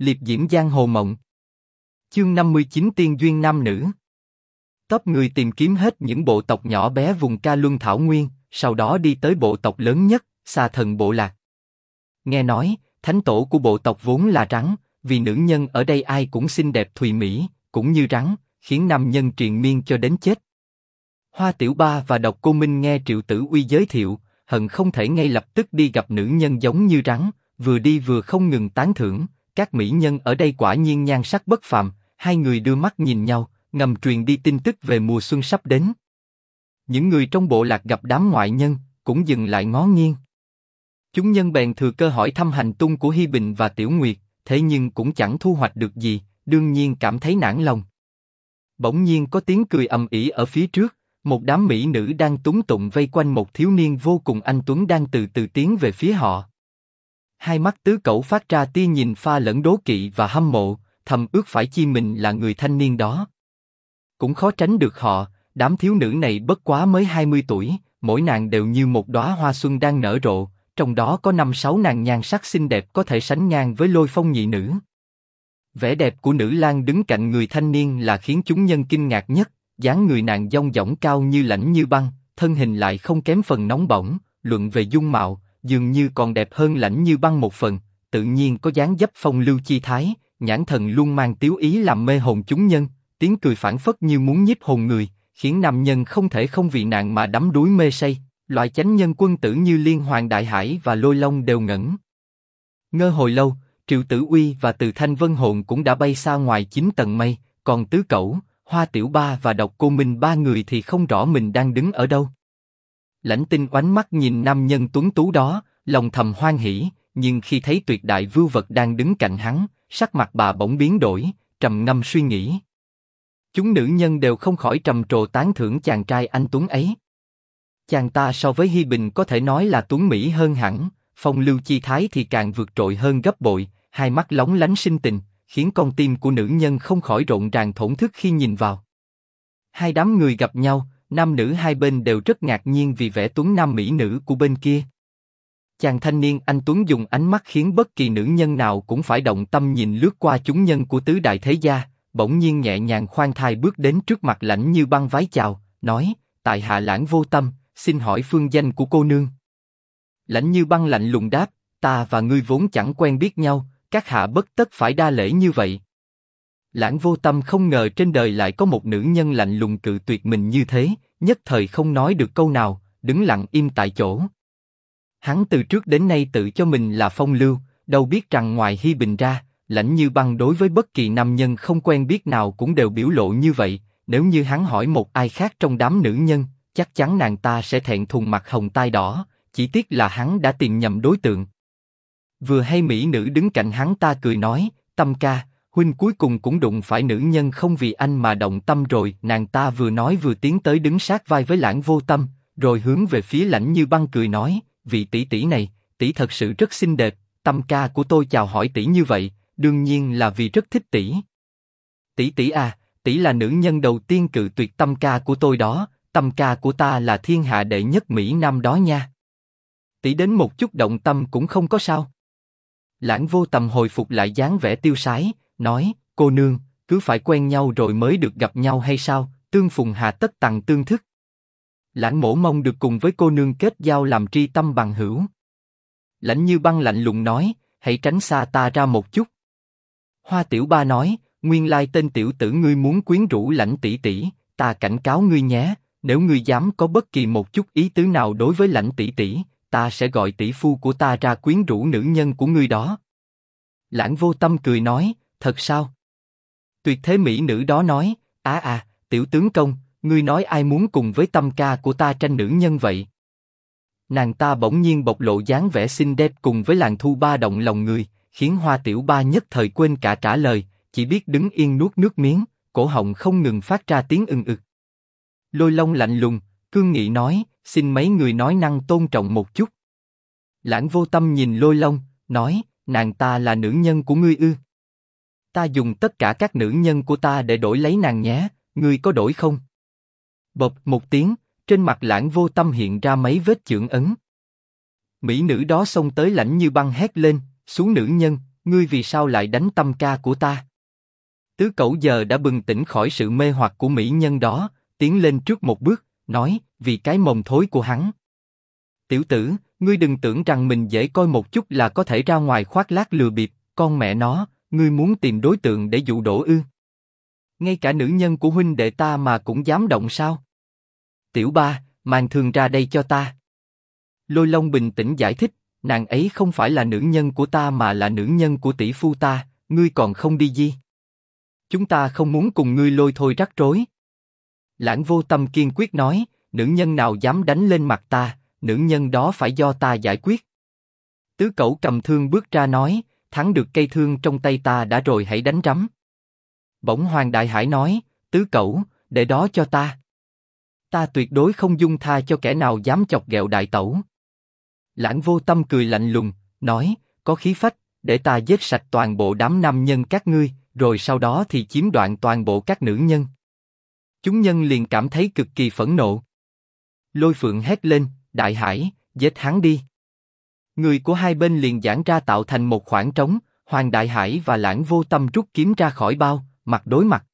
liệp diễm giang hồ mộng. Chương 59 Tiên duyên nam nữ. Top người tìm kiếm hết những bộ tộc nhỏ bé vùng ca luân thảo nguyên, sau đó đi tới bộ tộc lớn nhất, xa thần bộ lạc. Nghe nói, thánh tổ của bộ tộc vốn là rắn, vì nữ nhân ở đây ai cũng xinh đẹp thùy mỹ, cũng như rắn, khiến nam nhân triền miên cho đến chết. Hoa Tiểu Ba và Độc Cô Minh nghe Triệu Tử Uy giới thiệu, hận không thể ngay lập tức đi gặp nữ nhân giống như rắn, vừa đi vừa không ngừng tán thưởng. Các mỹ nhân ở đây quả nhiên nhan sắc bất phàm, hai người đưa mắt nhìn nhau, ngầm truyền đi tin tức về mùa xuân sắp đến. Những người trong bộ lạc gặp đám ngoại nhân, cũng dừng lại ngó nghiêng. Chúng nhân bèn thừa cơ hỏi thăm hành tung của Hi Bình và Tiểu Nguyệt, thế nhưng cũng chẳng thu hoạch được gì, đương nhiên cảm thấy nản lòng. Bỗng nhiên có tiếng cười ầm ĩ ở phía trước, một đám mỹ nữ đang túng tụng vây quanh một thiếu niên vô cùng anh tuấn đang từ từ tiến về phía họ. Hai mắt tứ cẩu phát ra tia nhìn pha lẫn đố kỵ và hâm mộ, thầm ước phải chi mình là người thanh niên đó. Cũng khó tránh được họ, đám thiếu nữ này bất quá mới 20 tuổi, mỗi nàng đều như một đóa hoa xuân đang nở rộ, trong đó có năm sáu nàng nhan sắc xinh đẹp có thể sánh ngang với lôi phong nhị nữ. Vẻ đẹp của nữ lang đứng cạnh người thanh niên là khiến chúng nhân kinh ngạc nhất, dáng người nàng dong dỏng cao như lãnh như băng, thân hình lại không kém phần nóng bỏng, luận về dung mạo, dường như còn đẹp hơn lãnh như băng một phần, tự nhiên có dáng dấp phong lưu chi thái, nhãn thần luôn mang tiếu ý làm mê hồn chúng nhân, tiếng cười phản phất như muốn nhiếp hồn người, khiến nam nhân không thể không vì nạn mà đắm đuối mê say. Loại chánh nhân quân tử như Liên Hoàng Đại Hải và Lôi Long đều ngẩn. Ngơ hồi lâu, Triệu Tử Uy và Từ Thanh Vân Hồn cũng đã bay xa ngoài chín tầng mây, còn Tứ Cẩu, Hoa Tiểu Ba và Độc Cô Minh ba người thì không rõ mình đang đứng ở đâu. Lãnh Tinh oánh mắt nhìn nam nhân tuấn tú đó, lòng thầm hoan hỉ, nhưng khi thấy tuyệt đại vưu vật đang đứng cạnh hắn, sắc mặt bà bỗng biến đổi, trầm ngâm suy nghĩ. Chúng nữ nhân đều không khỏi trầm trồ tán thưởng chàng trai anh tuấn ấy. Chàng ta so với Hi Bình có thể nói là tuấn mỹ hơn hẳn, phong lưu chi thái thì càng vượt trội hơn gấp bội, hai mắt lóng lánh sinh tình, khiến con tim của nữ nhân không khỏi rộn ràng thổn thức khi nhìn vào. Hai đám người gặp nhau, nam nữ hai bên đều rất ngạc nhiên vì vẻ tuấn nam mỹ nữ của bên kia. Chàng thanh niên anh tuấn dùng ánh mắt khiến bất kỳ nữ nhân nào cũng phải động tâm nhìn lướt qua chúng nhân của tứ đại thế gia, bỗng nhiên nhẹ nhàng khoan thai bước đến trước mặt lãnh như băng vái chào, nói: tại hạ lãng vô tâm, xin hỏi phương danh của cô nương. Lãnh như băng lạnh lùng đáp: ta và ngươi vốn chẳng quen biết nhau, các hạ bất tất phải đa lễ như vậy. Lãng vô tâm không ngờ trên đời lại có một nữ nhân lạnh lùng cự tuyệt mình như thế, nhất thời không nói được câu nào, đứng lặng im tại chỗ. Hắn từ trước đến nay tự cho mình là phong lưu, đâu biết rằng ngoài Hi Bình ra, lãnh như băng đối với bất kỳ nam nhân không quen biết nào cũng đều biểu lộ như vậy. Nếu như hắn hỏi một ai khác trong đám nữ nhân, chắc chắn nàng ta sẽ thẹn thùng mặt hồng tai đỏ. Chỉ tiếc là hắn đã tìm nhầm đối tượng. Vừa hay mỹ nữ đứng cạnh hắn ta cười nói, tâm ca, huynh cuối cùng cũng đụng phải nữ nhân không vì anh mà động tâm rồi. Nàng ta vừa nói vừa tiến tới đứng sát vai với lãng vô tâm, rồi hướng về phía lãnh như băng cười nói, vị tỷ tỷ này, tỷ thật sự rất xinh đẹp. Tâm ca của tôi chào hỏi tỷ như vậy, đương nhiên là vì rất thích tỷ. Tỷ tỷ à, tỷ là nữ nhân đầu tiên cự tuyệt tâm ca của tôi đó, tâm ca của ta là thiên hạ đệ nhất mỹ nam đó nha. Tỷ đến một chút động tâm cũng không có sao. Lãng vô tâm hồi phục lại dáng vẻ tiêu sái, nói, cô nương, cứ phải quen nhau rồi mới được gặp nhau hay sao? Tương phùng hà tất tặng tương thức. Lãng mổ mong được cùng với cô nương kết giao làm tri tâm bằng hữu. Lãnh như băng lạnh lùng nói, hãy tránh xa ta ra một chút. Hoa Tiểu Ba nói, nguyên lai tên tiểu tử ngươi muốn quyến rũ lãnh tỷ tỷ, ta cảnh cáo ngươi nhé, nếu ngươi dám có bất kỳ một chút ý tứ nào đối với lãnh tỷ tỷ, ta sẽ gọi tỷ phu của ta ra quyến rũ nữ nhân của ngươi đó. Lãng vô tâm cười nói, thật sao? Tuyệt thế mỹ nữ đó nói, á à, tiểu tướng công, ngươi nói ai muốn cùng với tâm ca của ta tranh nữ nhân vậy? Nàng ta bỗng nhiên bộc lộ dáng vẻ xinh đẹp cùng với làn thu ba động lòng người, khiến Hoa Tiểu Ba nhất thời quên cả trả lời, chỉ biết đứng yên nuốt nước miếng, cổ họng không ngừng phát ra tiếng ưng ực. Lôi Long lạnh lùng, cương nghị nói, xin mấy người nói năng tôn trọng một chút. Lãng vô tâm nhìn Lôi Long, nói, nàng ta là nữ nhân của ngươi ư? Ta dùng tất cả các nữ nhân của ta để đổi lấy nàng nhé, ngươi có đổi không? Bộp một tiếng, trên mặt lãng vô tâm hiện ra mấy vết chưởng ấn. Mỹ nữ đó xông tới lãnh như băng hét lên, xuống nữ nhân, ngươi vì sao lại đánh tâm ca của ta? Tứ cẩu giờ đã bừng tỉnh khỏi sự mê hoặc của mỹ nhân đó, tiến lên trước một bước, nói, vì cái mồm thối của hắn. Tiểu tử, ngươi đừng tưởng rằng mình dễ coi một chút là có thể ra ngoài khoác lác lừa bịp, con mẹ nó, ngươi muốn tìm đối tượng để dụ đổ ư? Ngay cả nữ nhân của huynh đệ ta mà cũng dám động sao? Tiểu ba, mang thương ra đây cho ta. Lôi Long bình tĩnh giải thích, nàng ấy không phải là nữ nhân của ta mà là nữ nhân của tỷ phu ta, ngươi còn không đi gì? Chúng ta không muốn cùng ngươi lôi thôi rắc rối. Lãng vô tâm kiên quyết nói, nữ nhân nào dám đánh lên mặt ta, nữ nhân đó phải do ta giải quyết. Tứ cẩu cầm thương bước ra nói, thắng được cây thương trong tay ta đã rồi hãy đánh rắm. Bỗng Hoàng Đại Hải nói, tứ cẩu, để đó cho ta. Ta tuyệt đối không dung tha cho kẻ nào dám chọc ghẹo đại tẩu. Lãng vô tâm cười lạnh lùng, nói, có khí phách, để ta giết sạch toàn bộ đám nam nhân các ngươi, rồi sau đó thì chiếm đoạn toàn bộ các nữ nhân. Chúng nhân liền cảm thấy cực kỳ phẫn nộ. Lôi phượng hét lên, đại hải, giết hắn đi. Người của hai bên liền giãn ra tạo thành một khoảng trống, Hoàng Đại Hải và Lãng Vô Tâm rút kiếm ra khỏi bao, mặt đối mặt.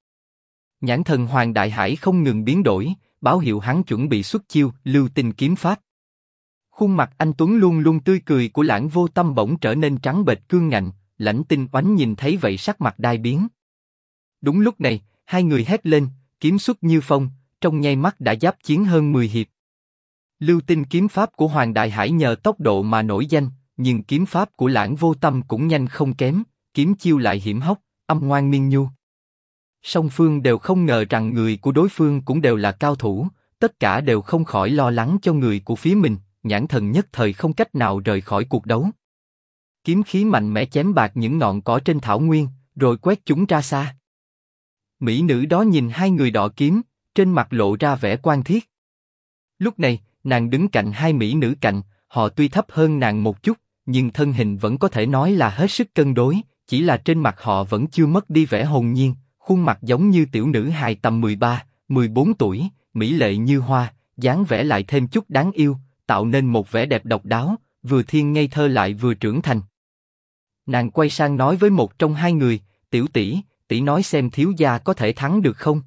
Nhãn thần Hoàng Đại Hải không ngừng biến đổi, báo hiệu hắn chuẩn bị xuất chiêu, lưu tình kiếm pháp. Khuôn mặt anh Tuấn luôn luôn tươi cười của Lãng Vô Tâm bỗng trở nên trắng bệch cương ngạnh, lãnh tinh oánh nhìn thấy vậy sắc mặt đai biến. Đúng lúc này, hai người hét lên, kiếm xuất như phong, trong nháy mắt đã giáp chiến hơn 10 hiệp. Lưu tinh kiếm pháp của Hoàng Đại Hải nhờ tốc độ mà nổi danh, nhưng kiếm pháp của Lãng Vô Tâm cũng nhanh không kém, kiếm chiêu lại hiểm hóc, âm ngoan miên nhu. Song phương đều không ngờ rằng người của đối phương cũng đều là cao thủ, tất cả đều không khỏi lo lắng cho người của phía mình, nhãn thần nhất thời không cách nào rời khỏi cuộc đấu. Kiếm khí mạnh mẽ chém bạc những ngọn cỏ trên thảo nguyên, rồi quét chúng ra xa. Mỹ nữ đó nhìn hai người đọ kiếm, trên mặt lộ ra vẻ quan thiết. Lúc này, nàng đứng cạnh hai mỹ nữ cạnh, họ tuy thấp hơn nàng một chút, nhưng thân hình vẫn có thể nói là hết sức cân đối, chỉ là trên mặt họ vẫn chưa mất đi vẻ hồn nhiên, khuôn mặt giống như tiểu nữ hài tầm 13, 14 tuổi, mỹ lệ như hoa, dáng vẻ lại thêm chút đáng yêu, tạo nên một vẻ đẹp độc đáo, vừa thiên ngây thơ lại vừa trưởng thành. Nàng quay sang nói với một trong hai người, tiểu tỷ, tỷ nói xem thiếu gia có thể thắng được không?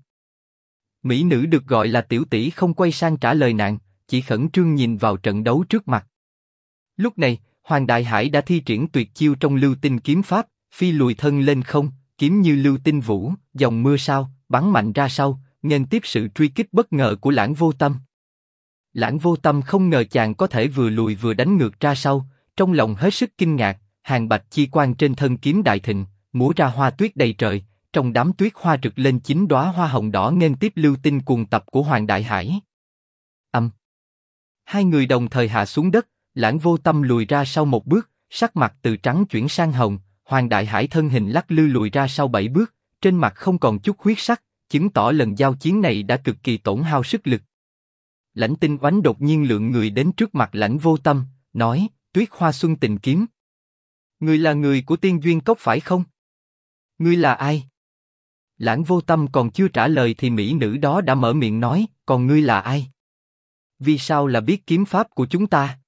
Mỹ nữ được gọi là tiểu tỷ không quay sang trả lời nàng, chỉ khẩn trương nhìn vào trận đấu trước mặt. Lúc này, Hoàng Đại Hải đã thi triển tuyệt chiêu trong lưu tinh kiếm pháp, phi lùi thân lên không, kiếm như lưu tinh vũ, dòng mưa sao, bắn mạnh ra sau, nên tiếp sự truy kích bất ngờ của Lãng Vô Tâm. Lãng Vô Tâm không ngờ chàng có thể vừa lùi vừa đánh ngược ra sau, trong lòng hết sức kinh ngạc, hàng bạch chi quang trên thân kiếm đại thịnh, múa ra hoa tuyết đầy trời, trong đám tuyết hoa rực lên chín đóa hoa hồng đỏ nên tiếp lưu tinh cuồng tập của Hoàng Đại Hải. Hai người đồng thời hạ xuống đất, lãng vô tâm lùi ra sau một bước, sắc mặt từ trắng chuyển sang hồng, Hoàng Đại Hải thân hình lắc lư lùi ra sau bảy bước, trên mặt không còn chút huyết sắc, chứng tỏ lần giao chiến này đã cực kỳ tổn hao sức lực. Lãnh tinh oánh đột nhiên lượng người đến trước mặt lãnh vô tâm, nói, tuyết hoa xuân tình kiếm. Người là người của tiên duyên cốc phải không? Ngươi là ai? Lãng vô tâm còn chưa trả lời thì mỹ nữ đó đã mở miệng nói, còn ngươi là ai? Vì sao là biết kiếm pháp của chúng ta?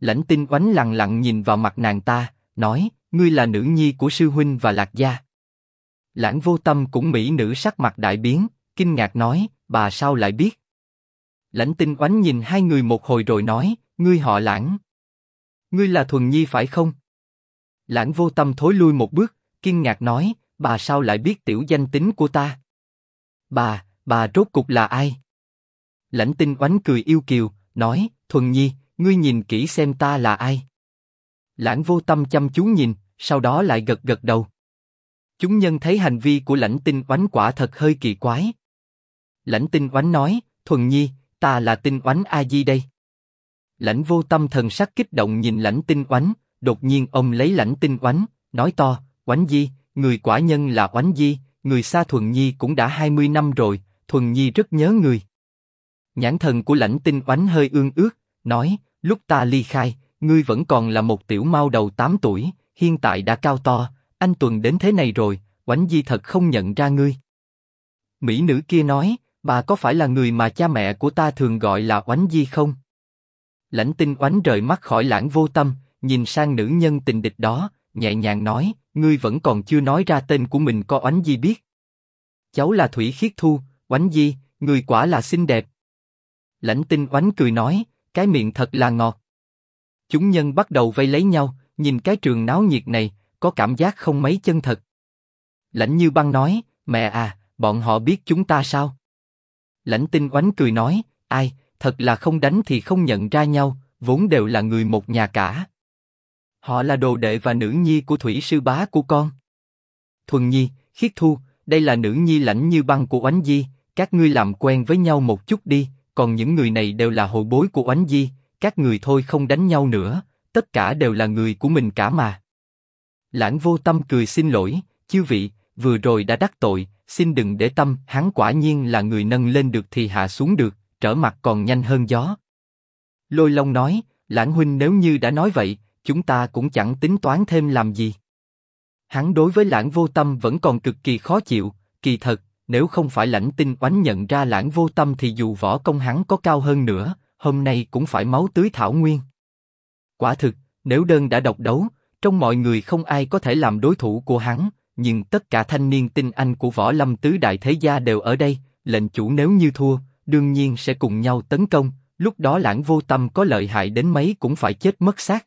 Lãnh tinh oánh lặng lặng nhìn vào mặt nàng ta, nói, ngươi là nữ nhi của sư huynh và lạc gia. Lãng vô tâm cũng mỹ nữ sắc mặt đại biến, kinh ngạc nói, bà sao lại biết? Lãnh tinh oánh nhìn hai người một hồi rồi nói, ngươi họ lãng. Ngươi là thuần nhi phải không? Lãng vô tâm thối lui một bước, kinh ngạc nói, bà sao lại biết tiểu danh tính của ta? Bà, bà rốt cục là ai? Lãnh tinh oánh cười yêu kiều, nói, thuần nhi, ngươi nhìn kỹ xem ta là ai. Lãng vô tâm chăm chú nhìn, sau đó lại gật gật đầu. Chúng nhân thấy hành vi của lãnh tinh oánh quả thật hơi kỳ quái. Lãnh tinh oánh nói, thuần nhi, ta là tinh oánh a di đây. Lãnh vô tâm thần sắc kích động nhìn lãnh tinh oánh, đột nhiên ông lấy lãnh tinh oánh, nói to, oánh di, người quả nhân là oánh di, người xa thuần nhi cũng đã 20 năm rồi, thuần nhi rất nhớ người. Nhãn thần của lãnh tinh oánh hơi ương ước, nói, lúc ta ly khai, ngươi vẫn còn là một tiểu mau đầu 8 tuổi, hiện tại đã cao to, anh tuần đến thế này rồi, oánh di thật không nhận ra ngươi. Mỹ nữ kia nói, bà có phải là người mà cha mẹ của ta thường gọi là oánh di không? Lãnh tinh oánh rời mắt khỏi lãng vô tâm, nhìn sang nữ nhân tình địch đó, nhẹ nhàng nói, ngươi vẫn còn chưa nói ra tên của mình có oánh di biết. Cháu là Thủy Khiết Thu, oánh di, người quả là xinh đẹp. Lãnh tinh oánh cười nói, cái miệng thật là ngọt. Chúng nhân bắt đầu vây lấy nhau, nhìn cái trường náo nhiệt này, có cảm giác không mấy chân thật. Lãnh Như Băng nói, mẹ à, bọn họ biết chúng ta sao? Lãnh Tinh Oánh cười nói, ai, thật là không đánh thì không nhận ra nhau, vốn đều là người một nhà cả. Họ là đồ đệ và nữ nhi của thủy sư bá của con. Thuần Nhi, Khiết Thu, đây là nữ nhi lãnh như băng của Oánh Di, các ngươi làm quen với nhau một chút đi, còn những người này đều là hậu bối của Oánh Di, các người thôi không đánh nhau nữa, tất cả đều là người của mình cả mà. Lãng vô tâm cười xin lỗi, chư vị, vừa rồi đã đắc tội, xin đừng để tâm, hắn quả nhiên là người nâng lên được thì hạ xuống được, trở mặt còn nhanh hơn gió. Lôi Long nói, Lãng huynh nếu như đã nói vậy, chúng ta cũng chẳng tính toán thêm làm gì. Hắn đối với Lãng vô tâm vẫn còn cực kỳ khó chịu, kỳ thật, nếu không phải lãnh tinh oánh nhận ra Lãng vô tâm thì dù võ công hắn có cao hơn nữa, hôm nay cũng phải máu tưới thảo nguyên. Quả thực, nếu đơn đã độc đấu, trong mọi người không ai có thể làm đối thủ của hắn, nhưng tất cả thanh niên tinh anh của võ lâm tứ đại thế gia đều ở đây, lệnh chủ nếu như thua, đương nhiên sẽ cùng nhau tấn công, lúc đó lãng vô tâm có lợi hại đến mấy cũng phải chết mất xác.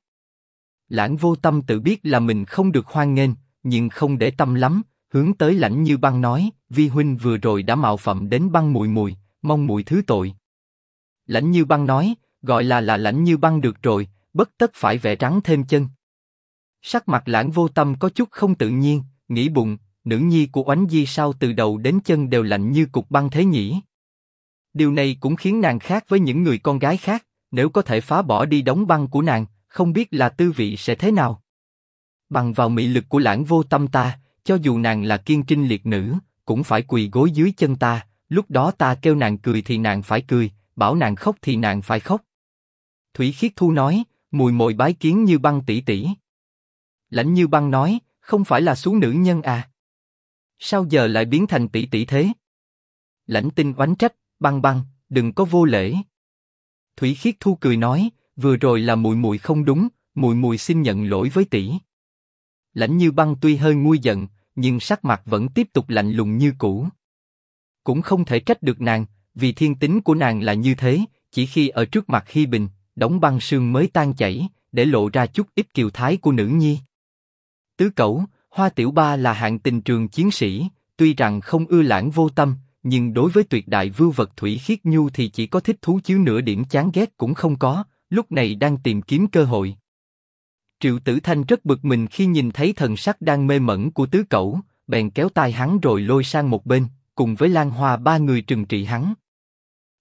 Lãng vô tâm tự biết là mình không được hoan nghênh, nhưng không để tâm lắm, hướng tới lãnh như băng nói, vi huynh vừa rồi đã mạo phạm đến băng mùi mùi, mong mùi thứ tội. Lãnh như băng nói, gọi là là lãnh như băng được rồi, bất tất phải vẽ trắng thêm chân. Sắc mặt lãng vô tâm có chút không tự nhiên, nghĩ bụng, nữ nhi của oánh di sao từ đầu đến chân đều lạnh như cục băng thế nhỉ? Điều này cũng khiến nàng khác với những người con gái khác, nếu có thể phá bỏ đi đóng băng của nàng, không biết là tư vị sẽ thế nào. Bằng vào mị lực của lãng vô tâm ta, cho dù nàng là kiên trinh liệt nữ, cũng phải quỳ gối dưới chân ta, lúc đó ta kêu nàng cười thì nàng phải cười, bảo nàng khóc thì nàng phải khóc. Thủy Khiết Thu nói, mùi mồi bái kiến như băng tỷ tỷ. Lãnh như băng nói, không phải là xuống nữ nhân à? Sao giờ lại biến thành tỷ tỷ thế? Lãnh tinh oánh trách, băng băng, đừng có vô lễ. Thủy Khiết Thu cười nói, vừa rồi là mùi mùi không đúng, mùi mùi xin nhận lỗi với tỷ. Lãnh như băng tuy hơi nguôi giận, nhưng sắc mặt vẫn tiếp tục lạnh lùng như cũ. Cũng không thể trách được nàng, vì thiên tính của nàng là như thế, chỉ khi ở trước mặt Hi Bình, đóng băng sương mới tan chảy, để lộ ra chút ít kiều thái của nữ nhi. Tứ cẩu, Hoa Tiểu Ba là hạng tình trường chiến sĩ, tuy rằng không ưa lãng vô tâm, nhưng đối với tuyệt đại vưu vật Thủy Khiết Nhu thì chỉ có thích thú chứ nửa điểm chán ghét cũng không có, lúc này đang tìm kiếm cơ hội. Triệu Tử Thanh rất bực mình khi nhìn thấy thần sắc đang mê mẩn của tứ cẩu, bèn kéo tay hắn rồi lôi sang một bên, cùng với Lan Hoa ba người trừng trị hắn.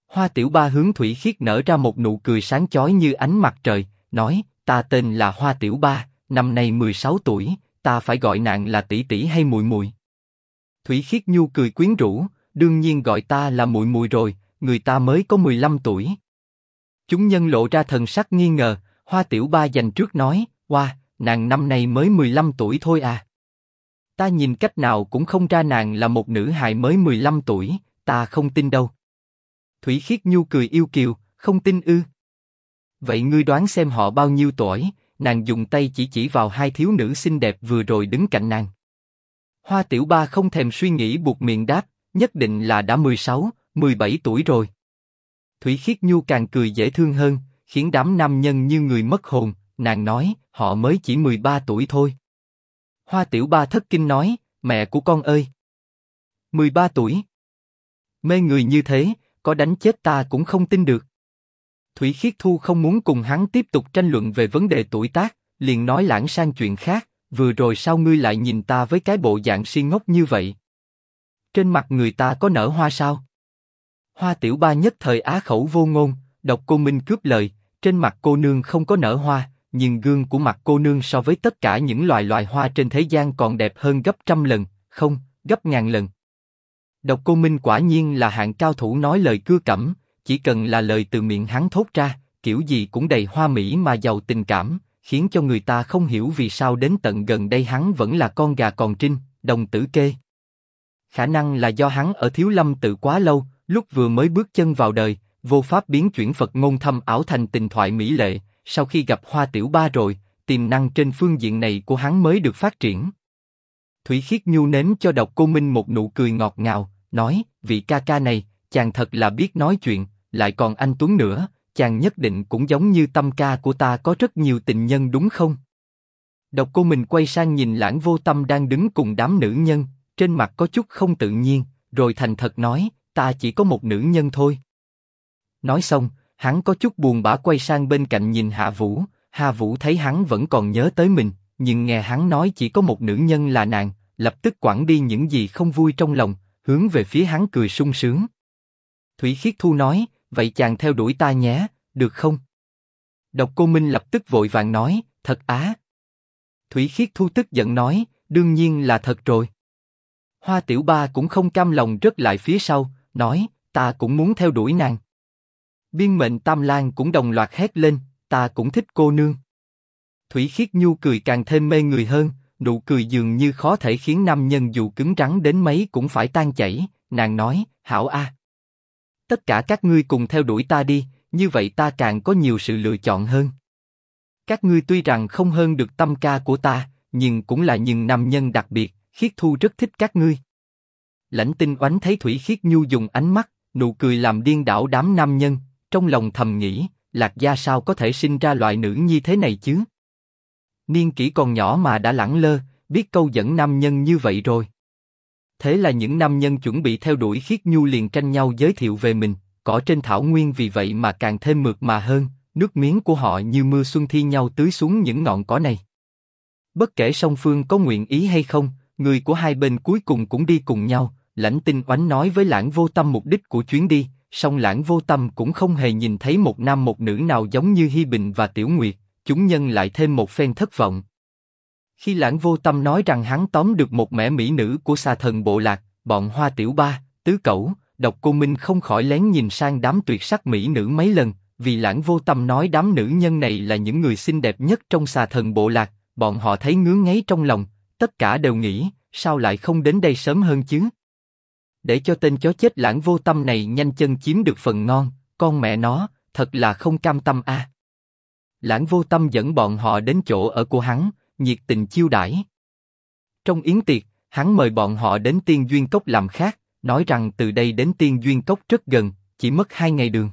Hoa Tiểu Ba hướng Thủy Khiết nở ra một nụ cười sáng chói như ánh mặt trời, nói: Ta tên là Hoa Tiểu Ba, năm nay 16 tuổi, ta phải gọi nàng là tỷ tỷ hay muội muội." Thủy Khiết Nhu cười quyến rũ, đương nhiên gọi ta là muội muội rồi, người ta mới có 15 tuổi. Chúng nhân lộ ra thần sắc nghi ngờ, Hoa Tiểu Ba dành trước nói, Wow, nàng năm nay mới 15 tuổi thôi à. Ta nhìn cách nào cũng không ra nàng là một nữ hài mới 15 tuổi, ta không tin đâu. Thủy Khiết Nhu cười yêu kiều, không tin ư. Vậy ngươi đoán xem họ bao nhiêu tuổi, nàng dùng tay chỉ chỉ vào hai thiếu nữ xinh đẹp vừa rồi đứng cạnh nàng. Hoa Tiểu Ba không thèm suy nghĩ buộc miệng đáp, nhất định là đã 16, 17 tuổi rồi. Thủy Khiết Nhu càng cười dễ thương hơn, khiến đám nam nhân như người mất hồn, nàng nói, họ mới chỉ 13 tuổi thôi. Hoa Tiểu Ba thất kinh nói, mẹ của con ơi. 13 tuổi. Mê người như thế, có đánh chết ta cũng không tin được. Thủy Khiết Thu không muốn cùng hắn tiếp tục tranh luận về vấn đề tuổi tác, liền nói lãng sang chuyện khác. Vừa rồi sao ngươi lại nhìn ta với cái bộ dạng si ngốc như vậy? Trên mặt người ta có nở hoa sao? Hoa Tiểu Ba nhất thời á khẩu vô ngôn, độc cô Minh cướp lời, trên mặt cô nương không có nở hoa, nhưng gương của mặt cô nương so với tất cả những loài loài hoa trên thế gian còn đẹp hơn gấp trăm lần, không, gấp ngàn lần. Độc cô Minh quả nhiên là hạng cao thủ nói lời cưa cẩm, chỉ cần là lời từ miệng hắn thốt ra, kiểu gì cũng đầy hoa mỹ mà giàu tình cảm, khiến cho người ta không hiểu vì sao đến tận gần đây hắn vẫn là con gà còn trinh, đồng tử kê. Khả năng là do hắn ở thiếu lâm tự quá lâu, lúc vừa mới bước chân vào đời, vô pháp biến chuyển Phật ngôn thâm ảo thành tình thoại mỹ lệ. Sau khi gặp Hoa Tiểu Ba rồi, tiềm năng trên phương diện này của hắn mới được phát triển. Thủy Khiết Nhu nếm cho độc cô Minh một nụ cười ngọt ngào, nói, vị ca ca này, chàng thật là biết nói chuyện, lại còn anh Tuấn nữa, chàng nhất định cũng giống như tâm ca của ta có rất nhiều tình nhân đúng không? Độc cô Minh quay sang nhìn lãng vô tâm đang đứng cùng đám nữ nhân, trên mặt có chút không tự nhiên, rồi thành thật nói, ta chỉ có một nữ nhân thôi. Nói xong, hắn có chút buồn bã quay sang bên cạnh nhìn Hạ Vũ, Hạ Vũ thấy hắn vẫn còn nhớ tới mình, nhưng nghe hắn nói chỉ có một nữ nhân là nàng, lập tức quẳng đi những gì không vui trong lòng, hướng về phía hắn cười sung sướng. Thủy Khiết Thu nói, vậy chàng theo đuổi ta nhé, được không? Độc Cô Minh lập tức vội vàng nói, thật á. Thủy Khiết Thu tức giận nói, đương nhiên là thật rồi. Hoa Tiểu Ba cũng không cam lòng rớt lại phía sau, nói, ta cũng muốn theo đuổi nàng. Biên mệnh Tam Lan cũng đồng loạt hét lên, ta cũng thích cô nương. Thủy Khiết Nhu cười càng thêm mê người hơn, nụ cười dường như khó thể khiến nam nhân dù cứng rắn đến mấy cũng phải tan chảy. Nàng nói, hảo a, tất cả các ngươi cùng theo đuổi ta đi, như vậy ta càng có nhiều sự lựa chọn hơn. Các ngươi tuy rằng không hơn được tâm ca của ta, nhưng cũng là những nam nhân đặc biệt, Khiết Thu rất thích các ngươi. Lãnh Tinh oánh thấy Thủy Khiết Nhu dùng ánh mắt, nụ cười làm điên đảo đám nam nhân, trong lòng thầm nghĩ, Lạc Gia sao có thể sinh ra loại nữ nhi thế này chứ? Niên kỷ còn nhỏ mà đã lẳng lơ, biết câu dẫn nam nhân như vậy rồi. Thế là những nam nhân chuẩn bị theo đuổi Khiết Nhu liền tranh nhau giới thiệu về mình, cỏ trên thảo nguyên vì vậy mà càng thêm mượt mà hơn, nước miếng của họ như mưa xuân thi nhau tưới xuống những ngọn cỏ này. Bất kể song phương có nguyện ý hay không, người của hai bên cuối cùng cũng đi cùng nhau. Lãnh Tinh Oánh nói với Lãng Vô Tâm mục đích của chuyến đi, song Lãng Vô Tâm cũng không hề nhìn thấy một nam một nữ nào giống như Hi Bình và Tiểu Nguyệt, chúng nhân lại thêm một phen thất vọng. Khi Lãng Vô Tâm nói rằng hắn tóm được một mẻ mỹ nữ của xà thần bộ lạc, bọn Hoa Tiểu Ba, Tứ Cẩu, Độc Cô Minh không khỏi lén nhìn sang đám tuyệt sắc mỹ nữ mấy lần, vì Lãng Vô Tâm nói đám nữ nhân này là những người xinh đẹp nhất trong xà thần bộ lạc, bọn họ thấy ngứa ngáy trong lòng, tất cả đều nghĩ, sao lại không đến đây sớm hơn chứ? Để cho tên chó chết lãng vô tâm này nhanh chân chiếm được phần ngon, con mẹ nó, thật là không cam tâm a. Lãng vô tâm dẫn bọn họ đến chỗ ở của hắn, nhiệt tình chiêu đãi. Trong yến tiệc, hắn mời bọn họ đến Tiên Duyên Cốc làm khác, nói rằng từ đây đến Tiên Duyên Cốc rất gần, chỉ mất hai ngày đường.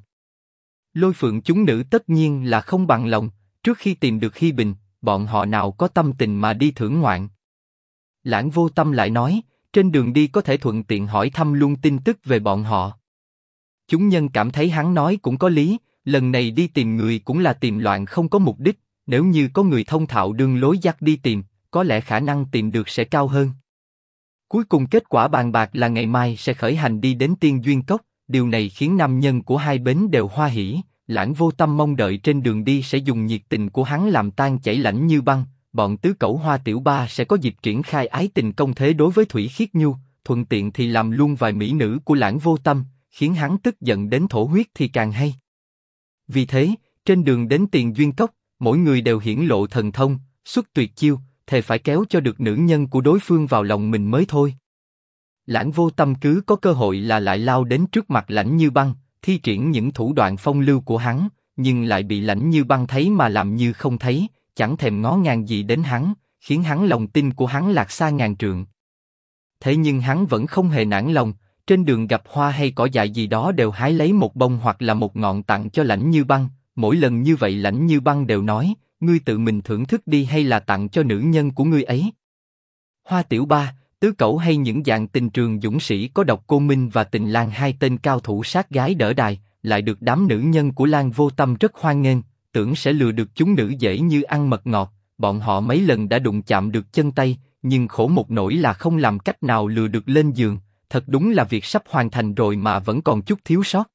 Lôi phượng chúng nữ tất nhiên là không bằng lòng, trước khi tìm được Hi Bình, bọn họ nào có tâm tình mà đi thưởng ngoạn. Lãng vô tâm lại nói, trên đường đi có thể thuận tiện hỏi thăm luôn tin tức về bọn họ. Chúng nhân cảm thấy hắn nói cũng có lý, lần này đi tìm người cũng là tìm loạn không có mục đích, nếu như có người thông thạo đường lối dắt đi tìm, có lẽ khả năng tìm được sẽ cao hơn. Cuối cùng kết quả bàn bạc là ngày mai sẽ khởi hành đi đến Tiên Duyên Cốc, điều này khiến nam nhân của hai bến đều hoa hỉ, lãng vô tâm mong đợi trên đường đi sẽ dùng nhiệt tình của hắn làm tan chảy lạnh như băng, bọn tứ cẩu hoa tiểu ba sẽ có dịp triển khai ái tình công thế đối với Thủy Khiết Nhu, thuận tiện thì làm luôn vài mỹ nữ của lãng vô tâm, khiến hắn tức giận đến thổ huyết thì càng hay. Vì thế, trên đường đến tiền duyên cốc, mỗi người đều hiển lộ thần thông, xuất tuyệt chiêu, thề phải kéo cho được nữ nhân của đối phương vào lòng mình mới thôi. Lãng vô tâm cứ có cơ hội là lại lao đến trước mặt lãnh như băng, thi triển những thủ đoạn phong lưu của hắn, nhưng lại bị lãnh như băng thấy mà làm như không thấy, chẳng thèm ngó ngàng gì đến hắn, khiến hắn lòng tin của hắn lạc xa ngàn trượng. Thế nhưng hắn vẫn không hề nản lòng, trên đường gặp hoa hay cỏ dại gì đó đều hái lấy một bông hoặc là một ngọn tặng cho lãnh như băng. Mỗi lần như vậy lãnh như băng đều nói, ngươi tự mình thưởng thức đi hay là tặng cho nữ nhân của ngươi ấy. Hoa tiểu ba, tứ cẩu hay những dạng tình trường dũng sĩ có độc cô minh và tình lang hai tên cao thủ sát gái đỡ đài, lại được đám nữ nhân của lang vô tâm rất hoan nghênh, tưởng sẽ lừa được chúng nữ dễ như ăn mật ngọt, bọn họ mấy lần đã đụng chạm được chân tay, nhưng khổ một nỗi là không làm cách nào lừa được lên giường, thật đúng là việc sắp hoàn thành rồi mà vẫn còn chút thiếu sót.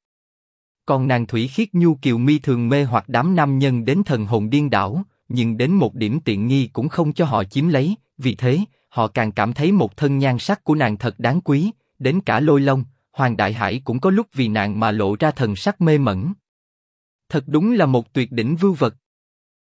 Còn nàng Thủy Khiết Nhu Kiều Mi thường mê hoặc đám nam nhân đến thần hồn điên đảo, nhưng đến một điểm tiện nghi cũng không cho họ chiếm lấy, vì thế, họ càng cảm thấy một thân nhan sắc của nàng thật đáng quý, đến cả lôi long, Hoàng Đại Hải cũng có lúc vì nàng mà lộ ra thần sắc mê mẩn. Thật đúng là một tuyệt đỉnh vưu vật.